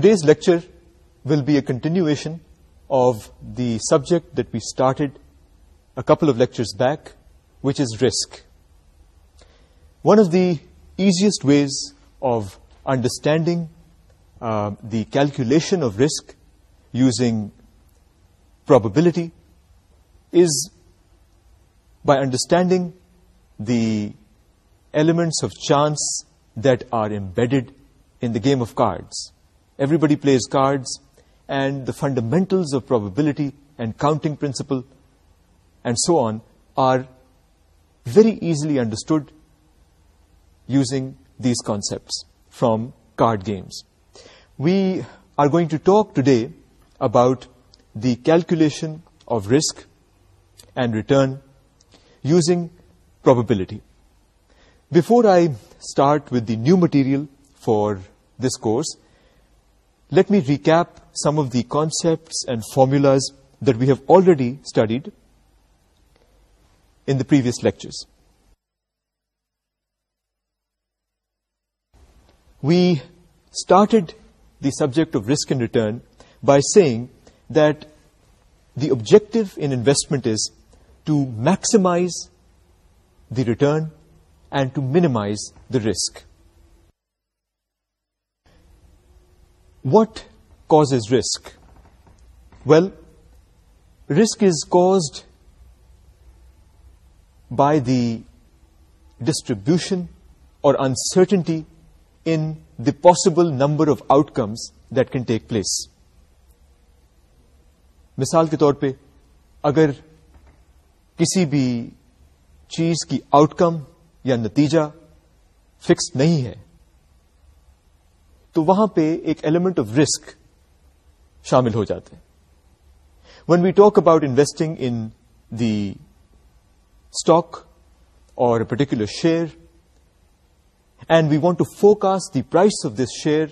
Today's lecture will be a continuation of the subject that we started a couple of lectures back, which is risk. One of the easiest ways of understanding uh, the calculation of risk using probability is by understanding the elements of chance that are embedded in the game of cards everybody plays cards and the fundamentals of probability and counting principle and so on are very easily understood using these concepts from card games. We are going to talk today about the calculation of risk and return using probability. Before I start with the new material for this course, let me recap some of the concepts and formulas that we have already studied in the previous lectures. We started the subject of risk and return by saying that the objective in investment is to maximize the return and to minimize the risk. What cause risk well risk is caused by the distribution اور uncertainty in the possible number of outcomes that can take place مثال کے طور پہ اگر کسی بھی چیز کی آؤٹ کم یا نتیجہ فکس نہیں ہے So, وہاں پہ ایک ایلیمنٹ آف رسک شامل ہو جاتے when we talk about investing in the stock or a particular share and we want to forecast the price of this share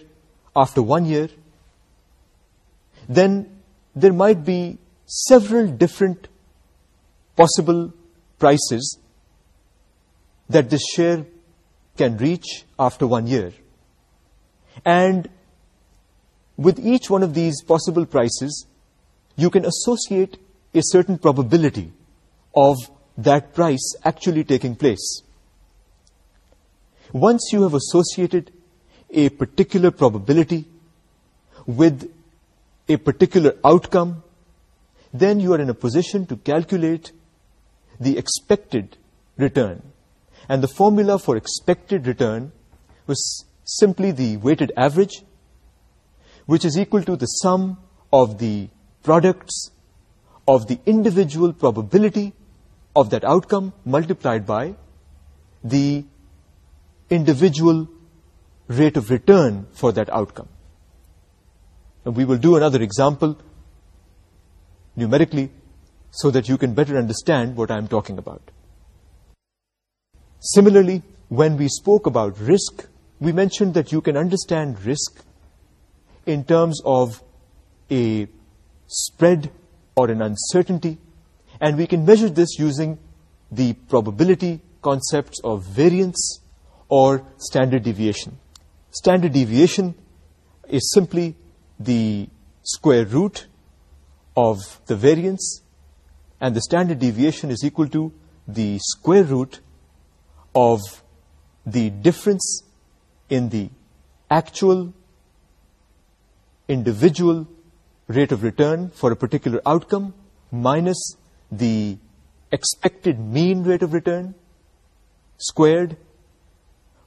after one year then there might be several different possible prices that this share can reach after one year and with each one of these possible prices you can associate a certain probability of that price actually taking place. Once you have associated a particular probability with a particular outcome, then you are in a position to calculate the expected return. And the formula for expected return was simply the weighted average, which is equal to the sum of the products of the individual probability of that outcome multiplied by the individual rate of return for that outcome. And we will do another example numerically so that you can better understand what I am talking about. Similarly, when we spoke about risk, we mentioned that you can understand risk in terms of a spread or an uncertainty and we can measure this using the probability concepts of variance or standard deviation. Standard deviation is simply the square root of the variance and the standard deviation is equal to the square root of the difference in the actual individual rate of return for a particular outcome minus the expected mean rate of return squared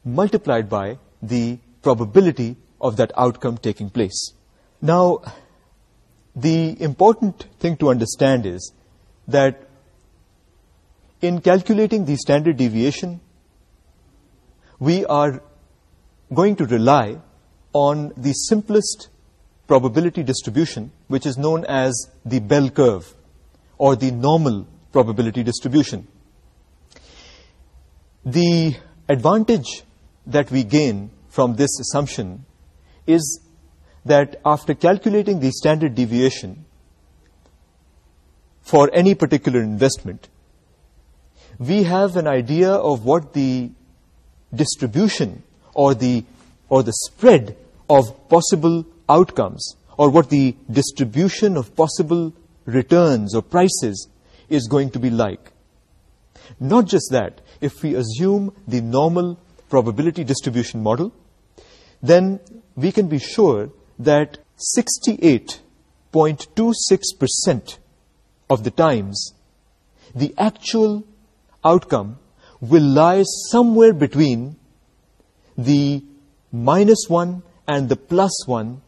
multiplied by the probability of that outcome taking place. Now, the important thing to understand is that in calculating the standard deviation, we are going to rely on the simplest probability distribution, which is known as the bell curve, or the normal probability distribution. The advantage that we gain from this assumption is that after calculating the standard deviation for any particular investment, we have an idea of what the distribution or the or the spread of possible outcomes or what the distribution of possible returns or prices is going to be like. Not just that, if we assume the normal probability distribution model, then we can be sure that 68.26% of the times, the actual outcome will lie somewhere between the minus 1 and the plus 1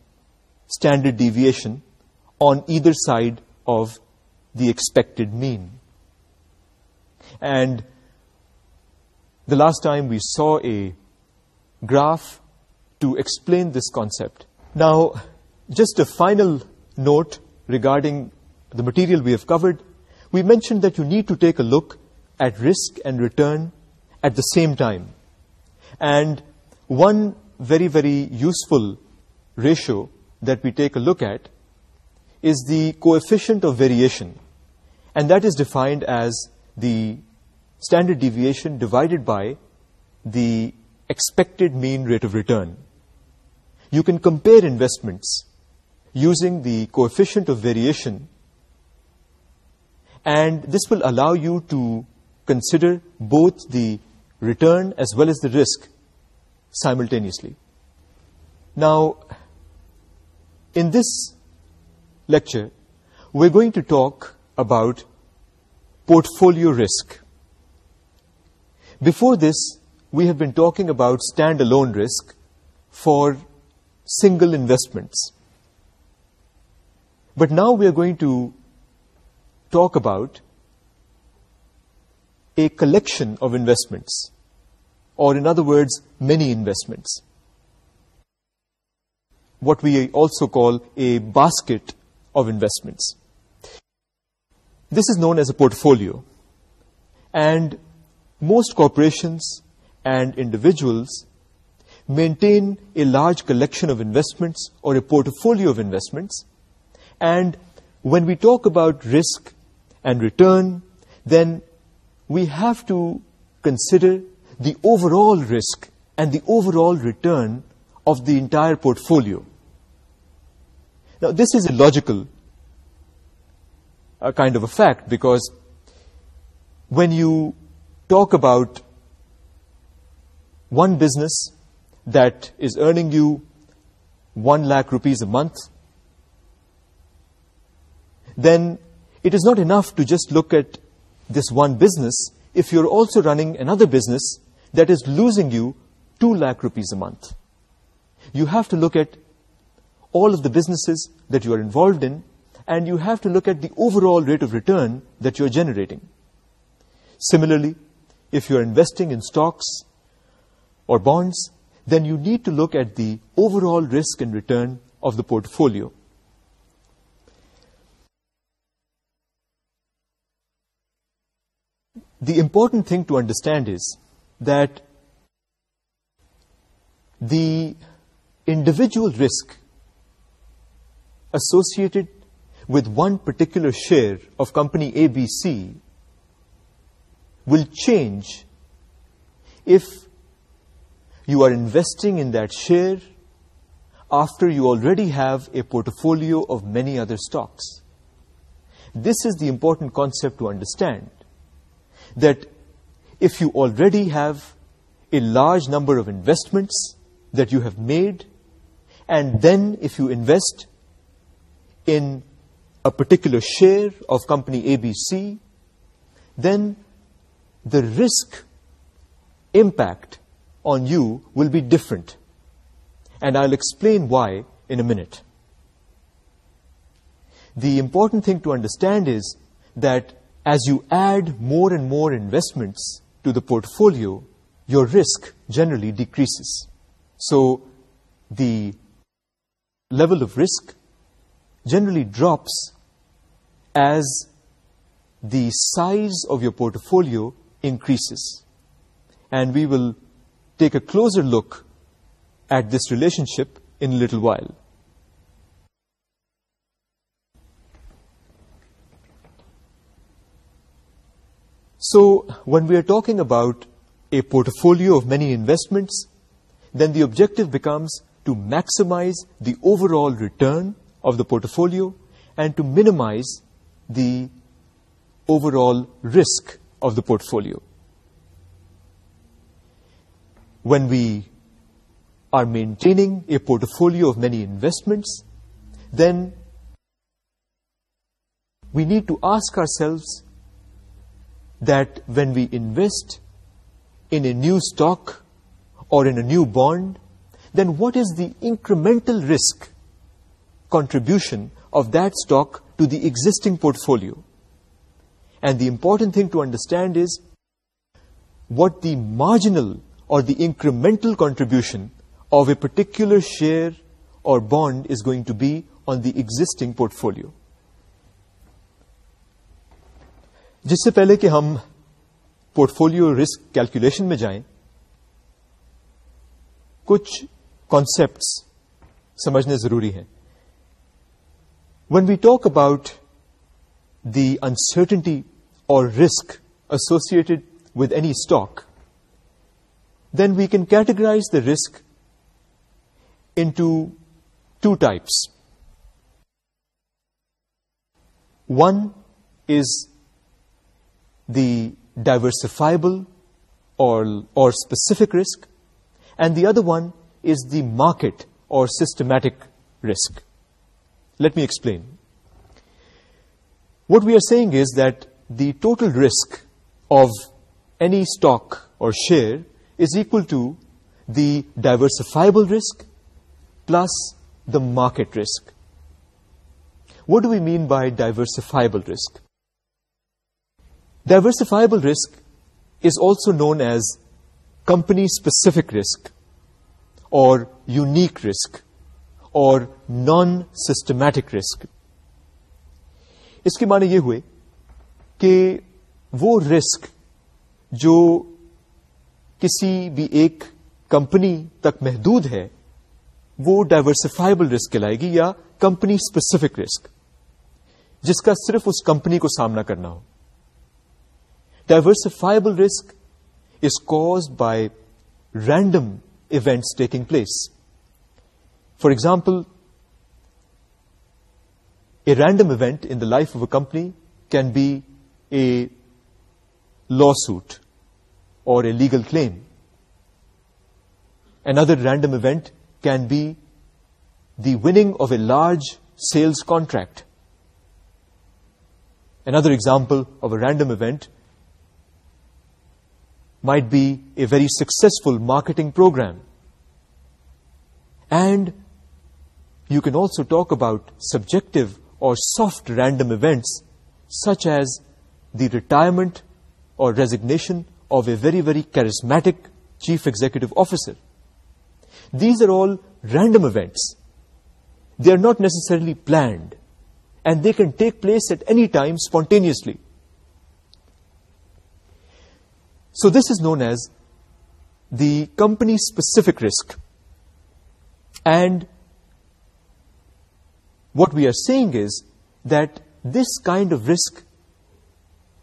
standard deviation on either side of the expected mean. And the last time we saw a graph to explain this concept. Now, just a final note regarding the material we have covered. We mentioned that you need to take a look at risk and return at the same time. And one very very useful ratio that we take a look at is the coefficient of variation and that is defined as the standard deviation divided by the expected mean rate of return. You can compare investments using the coefficient of variation and this will allow you to consider both the return as well as the risk simultaneously. Now, in this lecture, we're going to talk about portfolio risk. Before this, we have been talking about standalone risk for single investments. But now we are going to talk about a collection of investments or in other words, many investments. What we also call a basket of investments. This is known as a portfolio. And most corporations and individuals maintain a large collection of investments or a portfolio of investments. And when we talk about risk and return, then we have to consider the overall risk and the overall return of the entire portfolio. Now, this is a logical uh, kind of a fact because when you talk about one business that is earning you 1 lakh rupees a month, then it is not enough to just look at this one business if you're also running another business that is losing you 2 lakh rupees a month. You have to look at all of the businesses that you are involved in and you have to look at the overall rate of return that you are generating. Similarly, if you are investing in stocks or bonds, then you need to look at the overall risk and return of the portfolio. The important thing to understand is that the individual risk associated with one particular share of company ABC will change if you are investing in that share after you already have a portfolio of many other stocks. This is the important concept to understand that if you already have a large number of investments that you have made, and then if you invest in a particular share of company ABC, then the risk impact on you will be different. And I'll explain why in a minute. The important thing to understand is that as you add more and more investments, to the portfolio, your risk generally decreases. So the level of risk generally drops as the size of your portfolio increases. And we will take a closer look at this relationship in a little while. So when we are talking about a portfolio of many investments, then the objective becomes to maximize the overall return of the portfolio and to minimize the overall risk of the portfolio. When we are maintaining a portfolio of many investments, then we need to ask ourselves that when we invest in a new stock or in a new bond, then what is the incremental risk contribution of that stock to the existing portfolio? And the important thing to understand is what the marginal or the incremental contribution of a particular share or bond is going to be on the existing portfolio. جس سے پہلے کہ ہم portfolio risk calculation میں جائیں کچھ concept سمجھنے ضروری ہیں when we talk about the uncertainty or risk associated with any stock then we can categorize the risk into two types one is the diversifiable or, or specific risk, and the other one is the market or systematic risk. Let me explain. What we are saying is that the total risk of any stock or share is equal to the diversifiable risk plus the market risk. What do we mean by diversifiable risk? Diversifiable risk is also known as company specific risk or unique risk or non systematic risk اس کے معنی یہ ہوئے کہ وہ risk جو کسی بھی ایک کمپنی تک محدود ہے وہ ڈائیورسفائبل رسک کہلائے گی یا کمپنی اسپیسیفک رسک جس کا صرف اس کمپنی کو سامنا کرنا ہو diversifiable risk is caused by random events taking place. For example, a random event in the life of a company can be a lawsuit or a legal claim. Another random event can be the winning of a large sales contract. Another example of a random event might be a very successful marketing program. And you can also talk about subjective or soft random events such as the retirement or resignation of a very, very charismatic chief executive officer. These are all random events. They are not necessarily planned and they can take place at any time spontaneously. So this is known as the company-specific risk. And what we are saying is that this kind of risk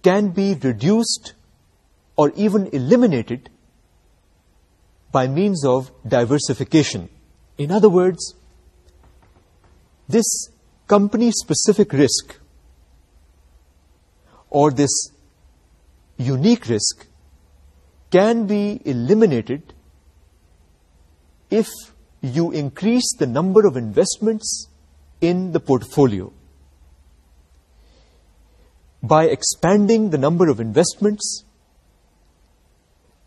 can be reduced or even eliminated by means of diversification. In other words, this company-specific risk or this unique risk can be eliminated if you increase the number of investments in the portfolio. By expanding the number of investments,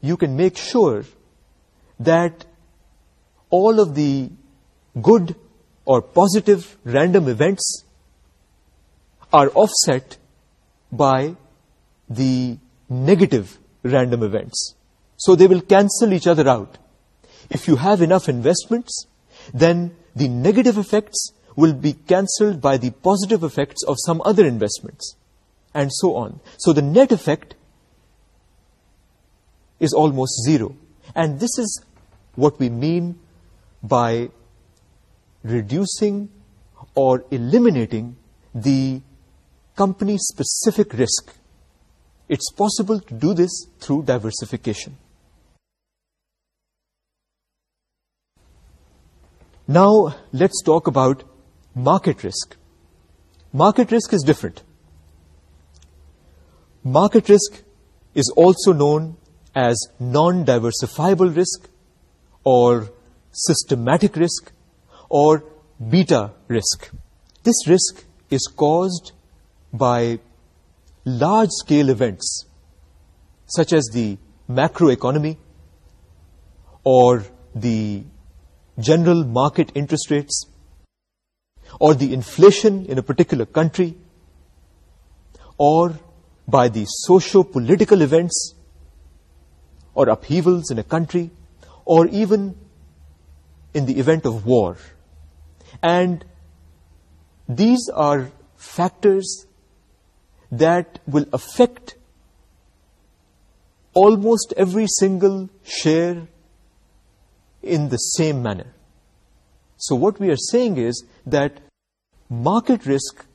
you can make sure that all of the good or positive random events are offset by the negative random events. So they will cancel each other out. If you have enough investments, then the negative effects will be cancelled by the positive effects of some other investments, and so on. So the net effect is almost zero. And this is what we mean by reducing or eliminating the company-specific risk it's possible to do this through diversification. Now, let's talk about market risk. Market risk is different. Market risk is also known as non-diversifiable risk or systematic risk or beta risk. This risk is caused by large scale events such as the macroeconomy, or the general market interest rates or the inflation in a particular country or by the socio-political events or upheavals in a country or even in the event of war. And these are factors that will affect almost every single share in the same manner. So what we are saying is that market risk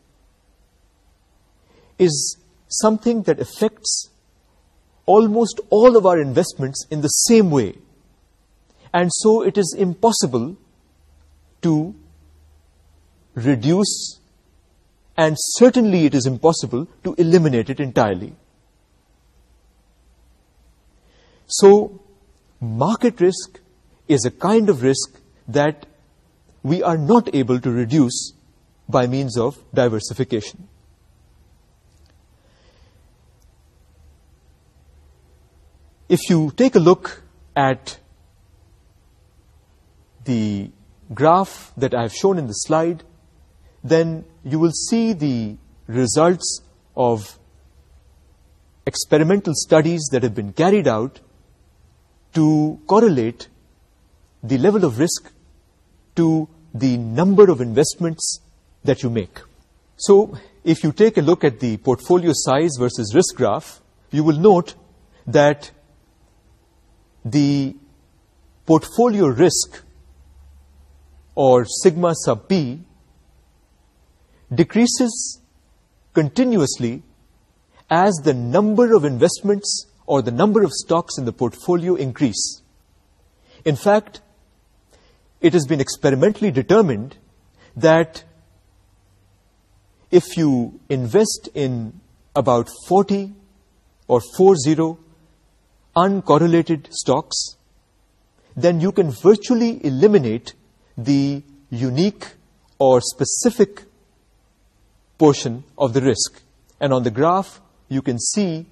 is something that affects almost all of our investments in the same way. And so it is impossible to reduce and certainly it is impossible to eliminate it entirely. So, market risk is a kind of risk that we are not able to reduce by means of diversification. If you take a look at the graph that I have shown in the slide, then you will see the results of experimental studies that have been carried out to correlate the level of risk to the number of investments that you make. So if you take a look at the portfolio size versus risk graph, you will note that the portfolio risk or sigma sub b decreases continuously as the number of investments or the number of stocks in the portfolio increase. In fact, it has been experimentally determined that if you invest in about 40 or 40 uncorrelated stocks, then you can virtually eliminate the unique or specific portion of the risk. And on the graph, you can see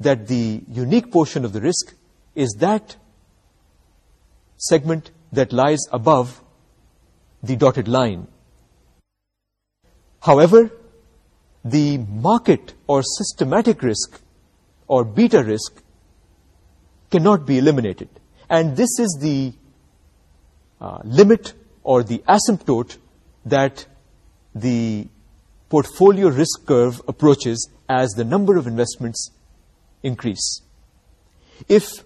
that the unique portion of the risk is that segment that lies above the dotted line. However, the market or systematic risk or beta risk cannot be eliminated. And this is the uh, limit or the asymptote that the portfolio risk curve approaches as the number of investments increase. If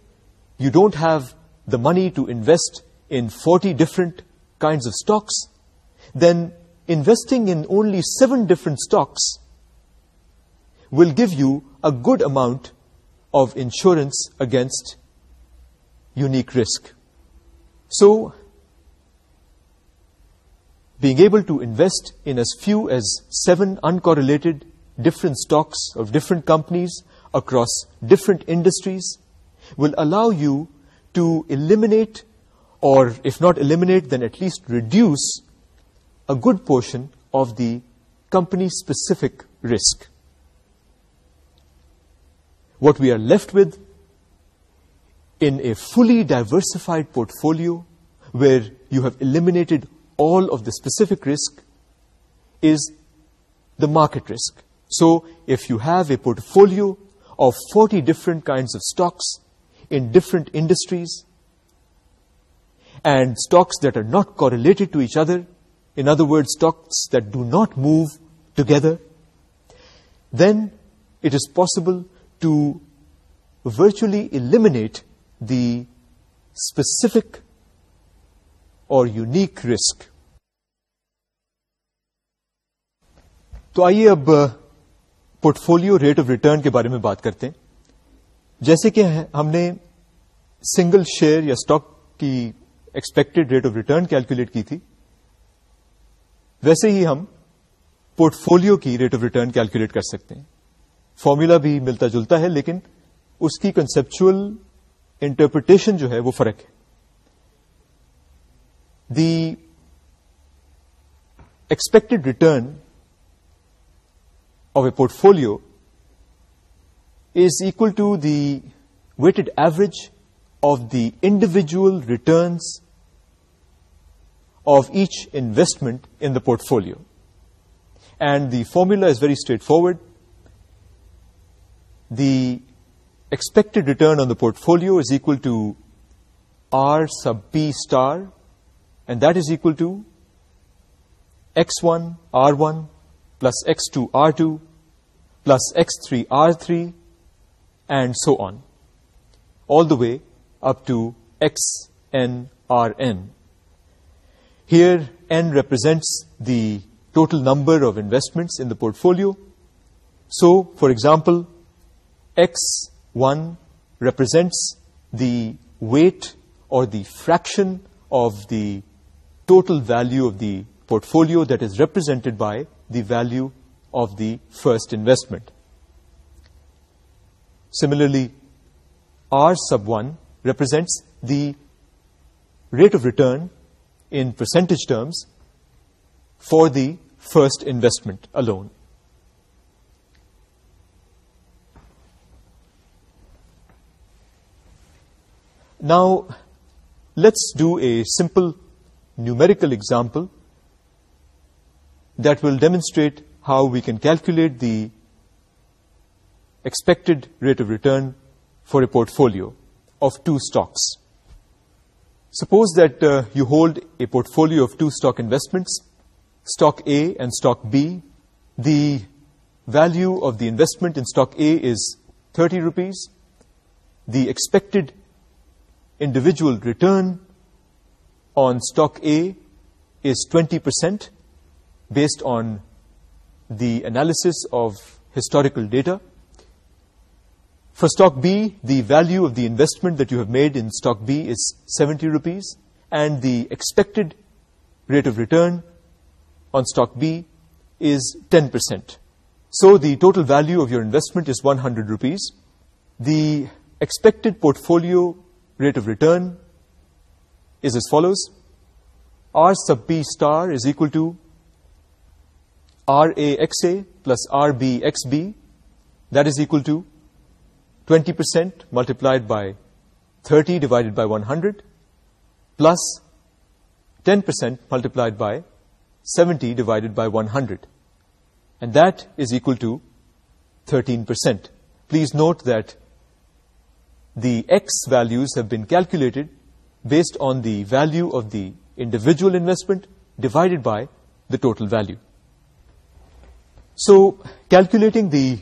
you don't have the money to invest in 40 different kinds of stocks, then investing in only seven different stocks will give you a good amount of insurance against unique risk. So, being able to invest in as few as seven uncorrelated different stocks of different companies across different industries will allow you to eliminate or if not eliminate then at least reduce a good portion of the company specific risk. What we are left with in a fully diversified portfolio where you have eliminated all of the specific risk is the market risk. So if you have a portfolio of 40 different kinds of stocks in different industries and stocks that are not correlated to each other, in other words, stocks that do not move together, then it is possible to virtually eliminate the specific or unique risk تو آئیے اب portfolio rate of return کے بارے میں بات کرتے ہیں جیسے کہ ہم نے سنگل شیئر یا اسٹاک کی expected rate of return calculate کی تھی ویسے ہی ہم پورٹ فولو کی ریٹ آف ریٹرن کیلکولیٹ کر سکتے ہیں فارمولا بھی ملتا جلتا ہے لیکن اس کی کنسپچل انٹرپریٹیشن جو ہے وہ فرق ہے the expected return of a portfolio is equal to the weighted average of the individual returns of each investment in the portfolio. And the formula is very straightforward. The expected return on the portfolio is equal to R sub p star, and that is equal to X1, R1, plus x2 r2 plus x3 r3 and so on all the way up to xn rn. Here n represents the total number of investments in the portfolio. So for example x1 represents the weight or the fraction of the total value of the portfolio that is represented by the value of the first investment. Similarly, R sub 1 represents the rate of return in percentage terms for the first investment alone. Now, let's do a simple numerical example that will demonstrate how we can calculate the expected rate of return for a portfolio of two stocks. Suppose that uh, you hold a portfolio of two stock investments, stock A and stock B. The value of the investment in stock A is 30 rupees. The expected individual return on stock A is 20% based on the analysis of historical data. For stock B, the value of the investment that you have made in stock B is 70 rupees, and the expected rate of return on stock B is 10%. So the total value of your investment is 100 rupees. The expected portfolio rate of return is as follows. R sub B star is equal to RAXA plus RBXB, that is equal to 20% multiplied by 30 divided by 100 plus 10% multiplied by 70 divided by 100. And that is equal to 13%. Please note that the X values have been calculated based on the value of the individual investment divided by the total value. So calculating the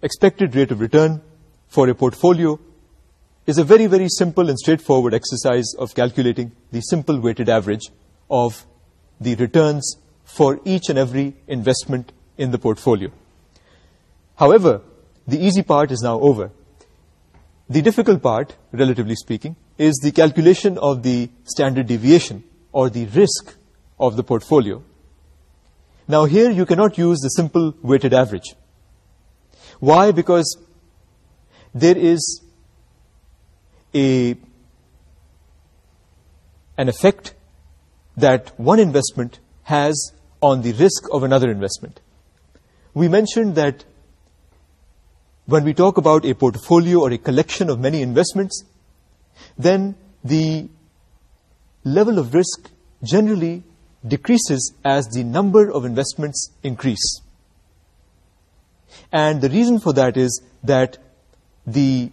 expected rate of return for a portfolio is a very, very simple and straightforward exercise of calculating the simple weighted average of the returns for each and every investment in the portfolio. However, the easy part is now over. The difficult part, relatively speaking, is the calculation of the standard deviation or the risk of the portfolio. Now here you cannot use the simple weighted average. Why? Because there is an effect that one investment has on the risk of another investment. We mentioned that when we talk about a portfolio or a collection of many investments, then the level of risk generally decreases as the number of investments increase. And the reason for that is that the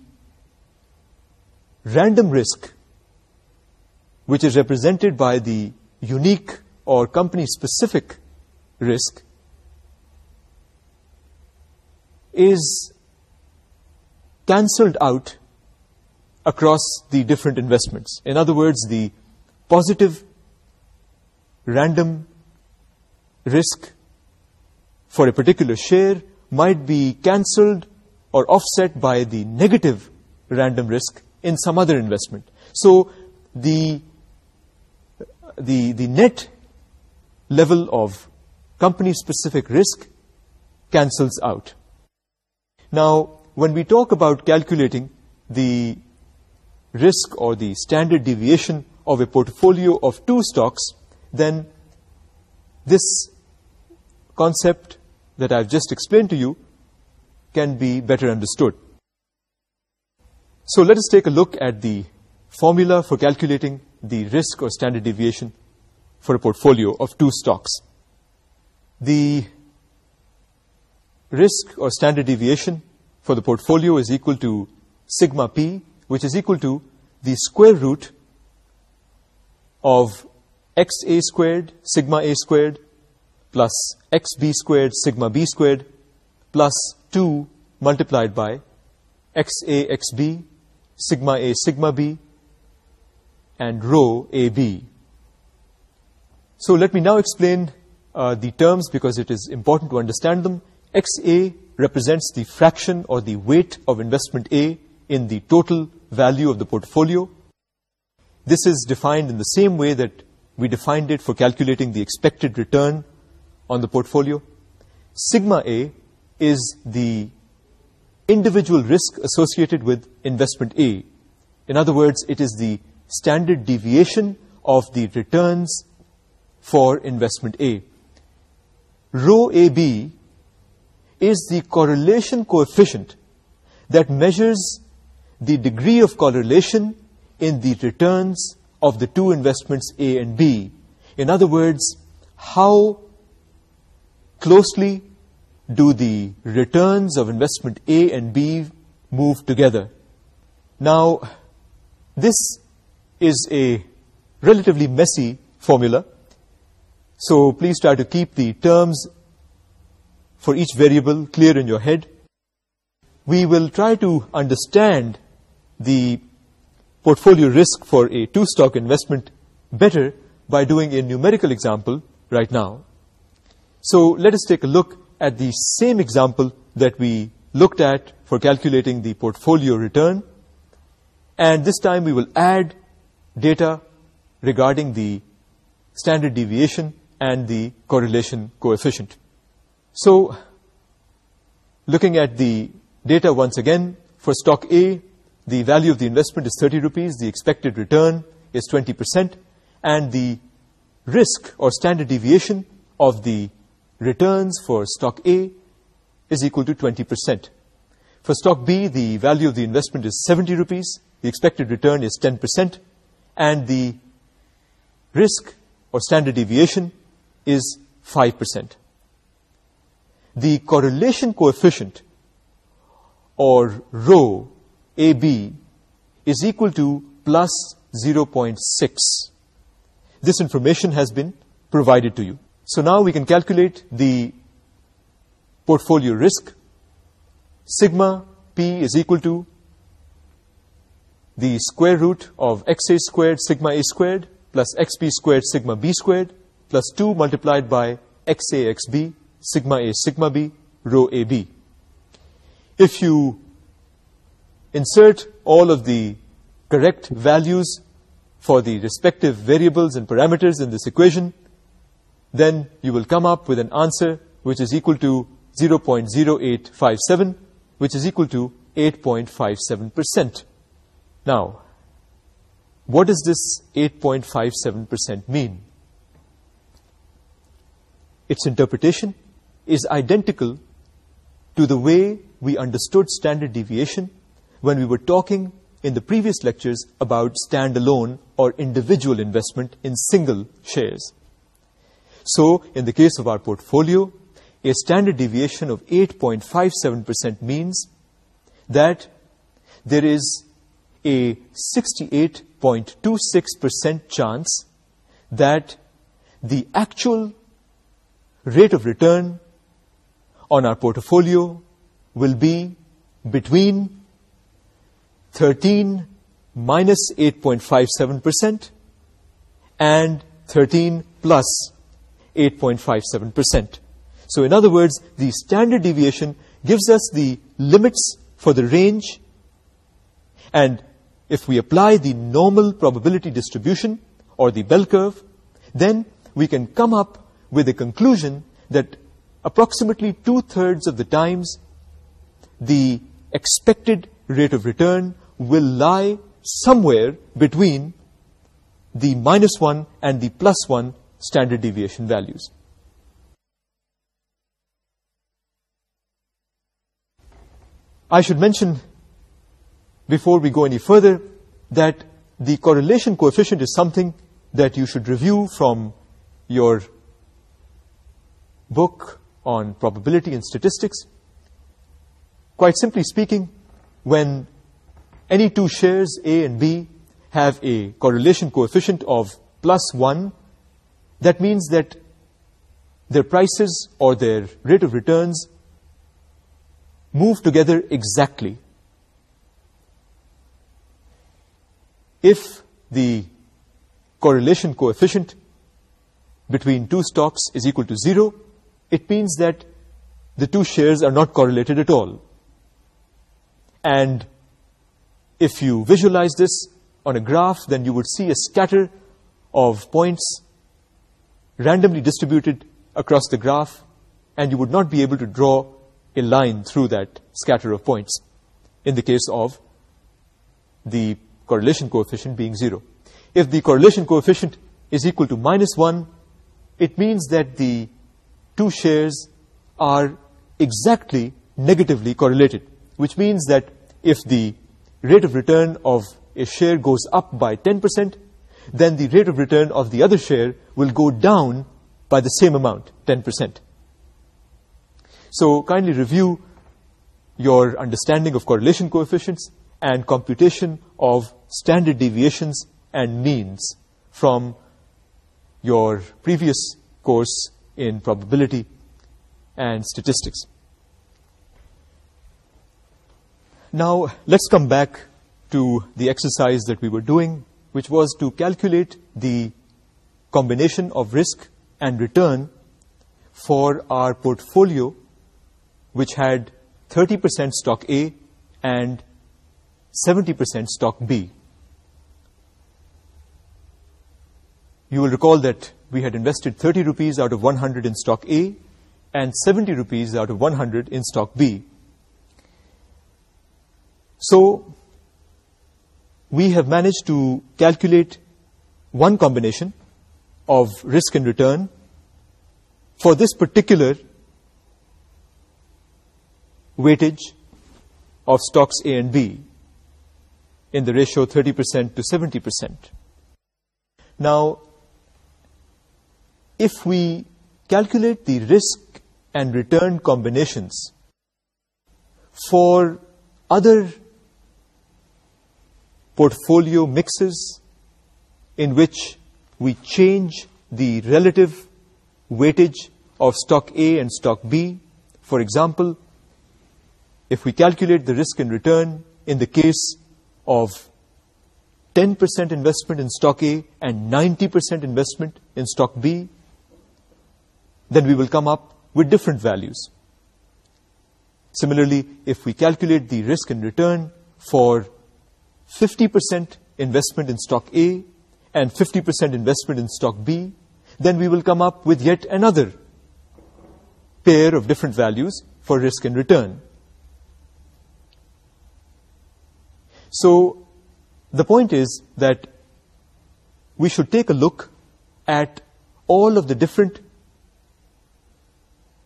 random risk, which is represented by the unique or company-specific risk, is cancelled out across the different investments. In other words, the positive random risk for a particular share might be cancelled or offset by the negative random risk in some other investment. So the, the, the net level of company-specific risk cancels out. Now, when we talk about calculating the risk or the standard deviation of a portfolio of two stocks, then this concept that I've just explained to you can be better understood. So let us take a look at the formula for calculating the risk or standard deviation for a portfolio of two stocks. The risk or standard deviation for the portfolio is equal to sigma p, which is equal to the square root of xa squared sigma a squared plus xb squared sigma b squared plus 2 multiplied by xa xb sigma a sigma b and rho ab. So let me now explain uh, the terms because it is important to understand them. XA represents the fraction or the weight of investment A in the total value of the portfolio. This is defined in the same way that we defined it for calculating the expected return on the portfolio. Sigma A is the individual risk associated with investment A. In other words, it is the standard deviation of the returns for investment A. rho AB is the correlation coefficient that measures the degree of correlation in the returns of the two investments A and B. In other words, how closely do the returns of investment A and B move together? Now, this is a relatively messy formula, so please try to keep the terms for each variable clear in your head. We will try to understand the portfolio risk for a two-stock investment better by doing a numerical example right now. So let us take a look at the same example that we looked at for calculating the portfolio return. And this time we will add data regarding the standard deviation and the correlation coefficient. So looking at the data once again for stock A, the value of the investment is 30 rupees, the expected return is 20%, and the risk or standard deviation of the returns for stock A is equal to 20%. For stock B, the value of the investment is 70 rupees, the expected return is 10%, and the risk or standard deviation is 5%. The correlation coefficient or rho AB is equal to plus 0.6. This information has been provided to you. So now we can calculate the portfolio risk. Sigma P is equal to the square root of XA squared sigma A squared plus XB squared sigma B squared plus 2 multiplied by XA XB sigma A sigma B rho AB. If you insert all of the correct values for the respective variables and parameters in this equation, then you will come up with an answer which is equal to 0.0857, which is equal to 8.57%. Now, what does this 8.57% mean? Its interpretation is identical to the way we understood standard deviation when we were talking in the previous lectures about standalone or individual investment in single shares. So, in the case of our portfolio, a standard deviation of 8.57% means that there is a 68.26% chance that the actual rate of return on our portfolio will be between 13 minus 8.57 percent and 13 plus 8.57 percent. So in other words, the standard deviation gives us the limits for the range and if we apply the normal probability distribution or the bell curve, then we can come up with the conclusion that approximately two-thirds of the times the expected rate of return will lie somewhere between the minus 1 and the plus 1 standard deviation values. I should mention before we go any further that the correlation coefficient is something that you should review from your book on probability and statistics. Quite simply speaking, when any two shares A and B have a correlation coefficient of plus 1, that means that their prices or their rate of returns move together exactly. If the correlation coefficient between two stocks is equal to 0, it means that the two shares are not correlated at all. And if you visualize this on a graph, then you would see a scatter of points randomly distributed across the graph, and you would not be able to draw a line through that scatter of points in the case of the correlation coefficient being 0. If the correlation coefficient is equal to minus 1, it means that the two shares are exactly negatively correlated, which means that if the rate of return of a share goes up by 10%, then the rate of return of the other share will go down by the same amount, 10%. So kindly review your understanding of correlation coefficients and computation of standard deviations and means from your previous course in probability and statistics. Now, let's come back to the exercise that we were doing, which was to calculate the combination of risk and return for our portfolio, which had 30% stock A and 70% stock B. You will recall that we had invested 30 rupees out of 100 in stock A and 70 rupees out of 100 in stock B. So we have managed to calculate one combination of risk and return for this particular weightage of stocks A and B in the ratio 30% to 70%. Now, if we calculate the risk and return combinations for other Portfolio mixes, in which we change the relative weightage of stock A and stock B. For example, if we calculate the risk and return in the case of 10% investment in stock A and 90% investment in stock B, then we will come up with different values. Similarly, if we calculate the risk and return for 50% investment in stock A and 50% investment in stock B, then we will come up with yet another pair of different values for risk and return. So the point is that we should take a look at all of the different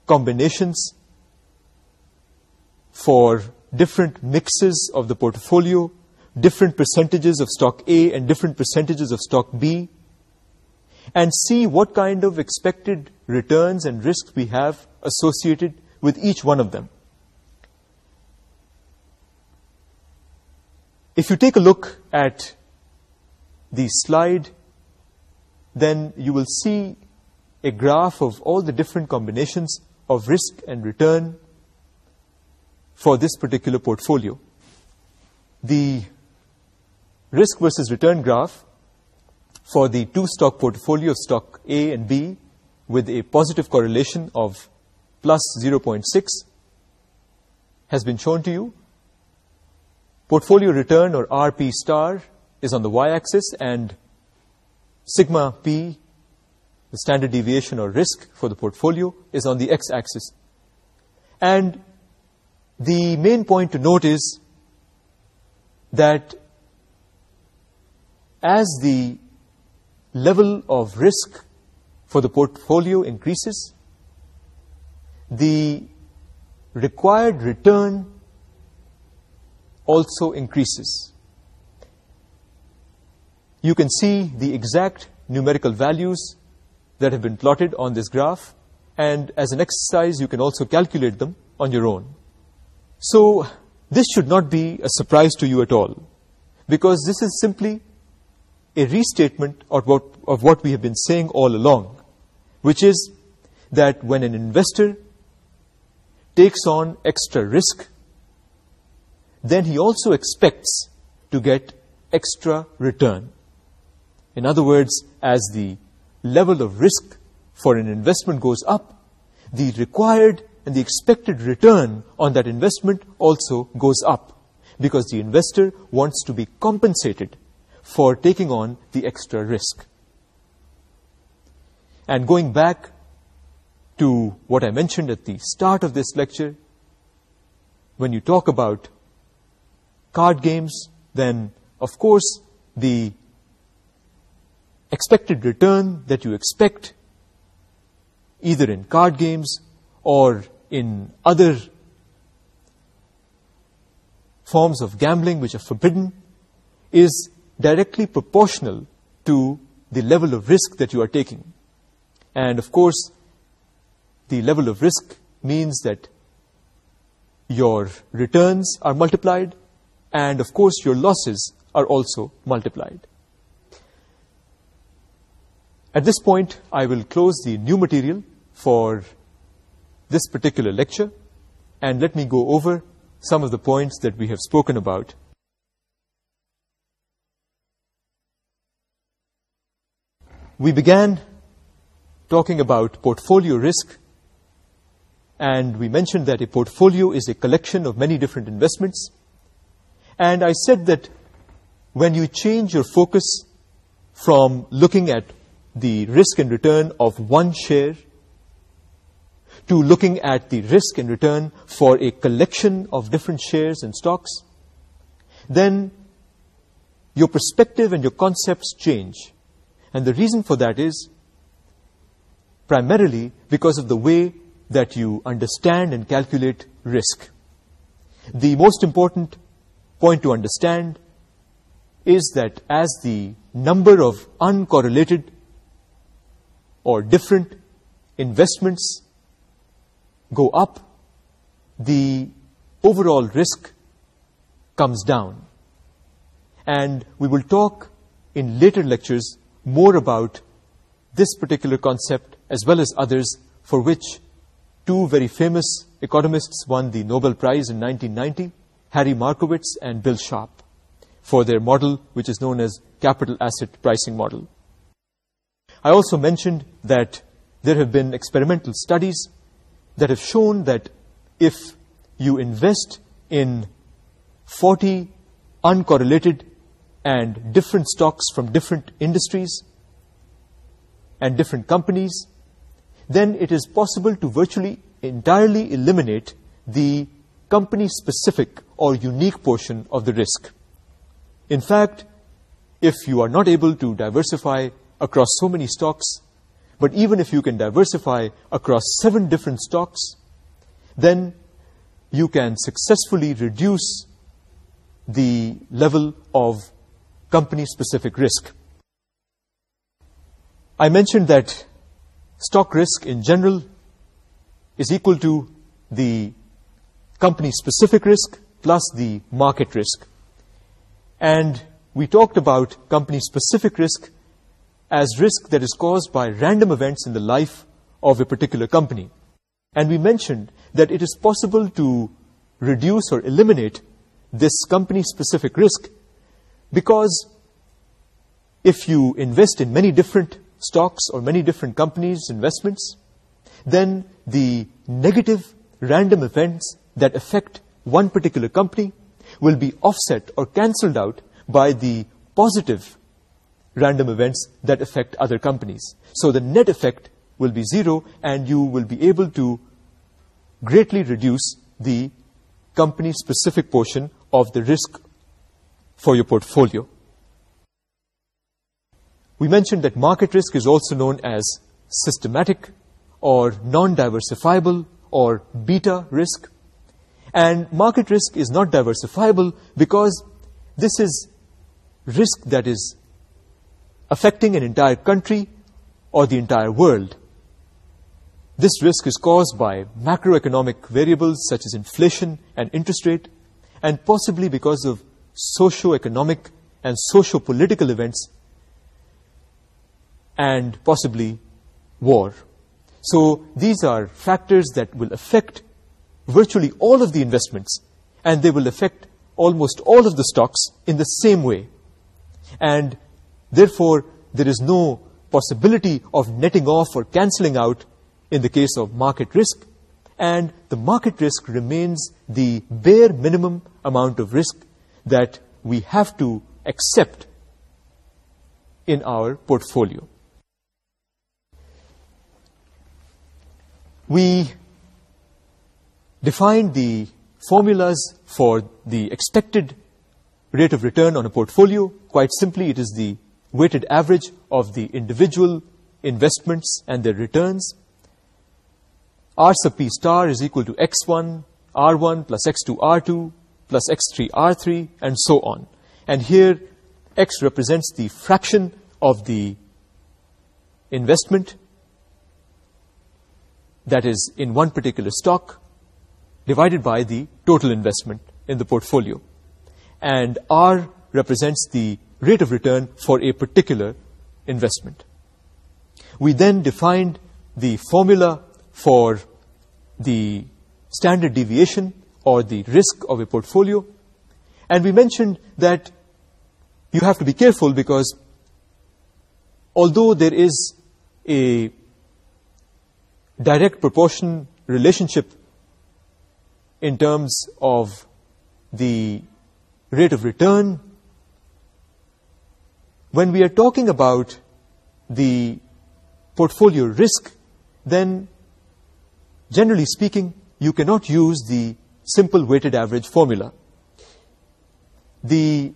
combinations for different mixes of the portfolio different percentages of stock A and different percentages of stock B and see what kind of expected returns and risks we have associated with each one of them. If you take a look at the slide, then you will see a graph of all the different combinations of risk and return for this particular portfolio. The risk versus return graph for the two stock portfolio of stock A and B with a positive correlation of plus 0.6 has been shown to you. Portfolio return or RP star is on the y-axis and sigma P, the standard deviation or risk for the portfolio, is on the x-axis. And the main point to note is that as the level of risk for the portfolio increases, the required return also increases. You can see the exact numerical values that have been plotted on this graph, and as an exercise, you can also calculate them on your own. So this should not be a surprise to you at all, because this is simply a restatement of what, we have been saying all along, which is that when an investor takes on extra risk, then he also expects to get extra return. In other words, as the level of risk for an investment goes up, the required and the expected return on that investment also goes up because the investor wants to be compensated for taking on the extra risk. And going back to what I mentioned at the start of this lecture, when you talk about card games, then of course the expected return that you expect either in card games or in other forms of gambling which are forbidden is directly proportional to the level of risk that you are taking. And of course, the level of risk means that your returns are multiplied and of course your losses are also multiplied. At this point, I will close the new material for this particular lecture and let me go over some of the points that we have spoken about we began talking about portfolio risk and we mentioned that a portfolio is a collection of many different investments and I said that when you change your focus from looking at the risk and return of one share to looking at the risk and return for a collection of different shares and stocks, then your perspective and your concepts change. And the reason for that is primarily because of the way that you understand and calculate risk. The most important point to understand is that as the number of uncorrelated or different investments go up, the overall risk comes down. And we will talk in later lectures more about this particular concept as well as others for which two very famous economists won the Nobel Prize in 1990, Harry Markowitz and Bill Sharp, for their model which is known as capital asset pricing model. I also mentioned that there have been experimental studies that have shown that if you invest in 40 uncorrelated and different stocks from different industries and different companies, then it is possible to virtually entirely eliminate the company-specific or unique portion of the risk. In fact, if you are not able to diversify across so many stocks, but even if you can diversify across seven different stocks, then you can successfully reduce the level of company specific risk. I mentioned that stock risk in general is equal to the company specific risk plus the market risk. And we talked about company specific risk as risk that is caused by random events in the life of a particular company. And we mentioned that it is possible to reduce or eliminate this company-specific risk because if you invest in many different stocks or many different companies investments then the negative random events that affect one particular company will be offset or cancelled out by the positive random events that affect other companies so the net effect will be zero and you will be able to greatly reduce the company specific portion of the risk for your portfolio. We mentioned that market risk is also known as systematic or non-diversifiable or beta risk. And market risk is not diversifiable because this is risk that is affecting an entire country or the entire world. This risk is caused by macroeconomic variables such as inflation and interest rate and possibly because of socio-economic and socio-political events, and possibly war. So these are factors that will affect virtually all of the investments, and they will affect almost all of the stocks in the same way. And therefore, there is no possibility of netting off or cancelling out in the case of market risk, and the market risk remains the bare minimum amount of risk that we have to accept in our portfolio. We define the formulas for the expected rate of return on a portfolio. Quite simply, it is the weighted average of the individual investments and their returns. R sub P star is equal to X1, R1 plus X2, R2, plus x3 r3 and so on. And here x represents the fraction of the investment that is in one particular stock divided by the total investment in the portfolio. And r represents the rate of return for a particular investment. We then defined the formula for the standard deviation or the risk of a portfolio. And we mentioned that you have to be careful because although there is a direct proportion relationship in terms of the rate of return, when we are talking about the portfolio risk, then generally speaking, you cannot use the simple weighted average formula. The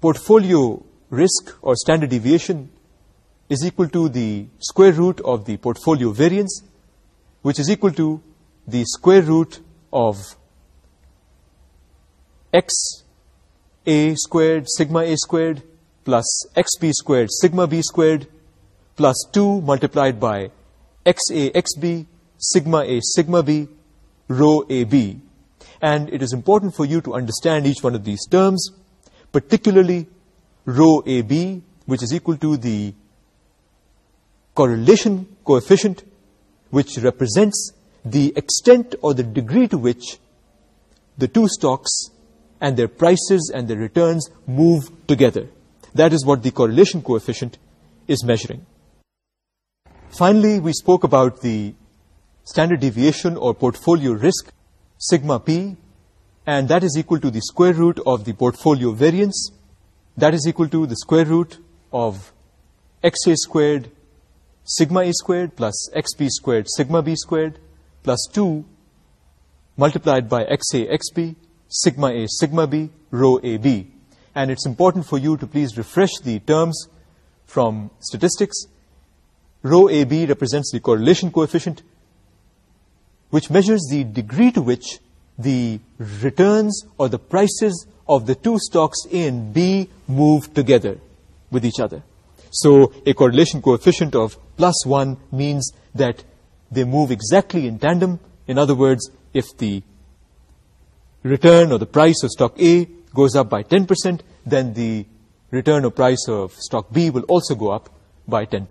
portfolio risk or standard deviation is equal to the square root of the portfolio variance, which is equal to the square root of x a squared sigma a squared plus xb squared sigma b squared plus 2 multiplied by x a xb sigma a sigma b row AB. And it is important for you to understand each one of these terms, particularly row AB, which is equal to the correlation coefficient, which represents the extent or the degree to which the two stocks and their prices and their returns move together. That is what the correlation coefficient is measuring. Finally, we spoke about the standard deviation or portfolio risk, sigma p, and that is equal to the square root of the portfolio variance. That is equal to the square root of xa squared sigma a squared plus xb squared sigma b squared plus 2 multiplied by xa xb sigma a sigma b rho a b. And it's important for you to please refresh the terms from statistics. Rho a b represents the correlation coefficient which measures the degree to which the returns or the prices of the two stocks A and B move together with each other. So a correlation coefficient of plus 1 means that they move exactly in tandem. In other words, if the return or the price of stock A goes up by 10%, then the return or price of stock B will also go up by 10%.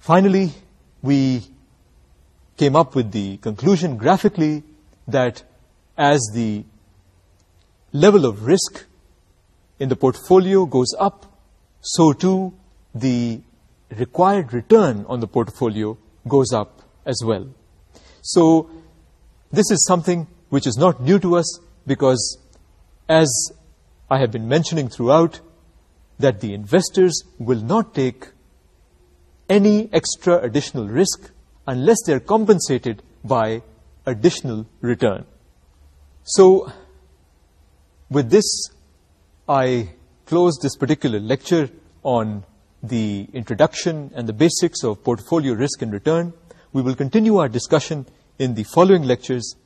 Finally, we came up with the conclusion graphically that as the level of risk in the portfolio goes up, so too the required return on the portfolio goes up as well. So this is something which is not new to us because as I have been mentioning throughout, that the investors will not take any extra additional risk unless they are compensated by additional return. So, with this, I close this particular lecture on the introduction and the basics of portfolio risk and return. We will continue our discussion in the following lectures.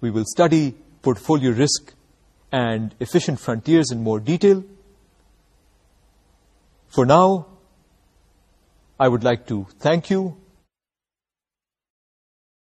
We will study portfolio risk and efficient frontiers in more detail. For now, I would like to thank you.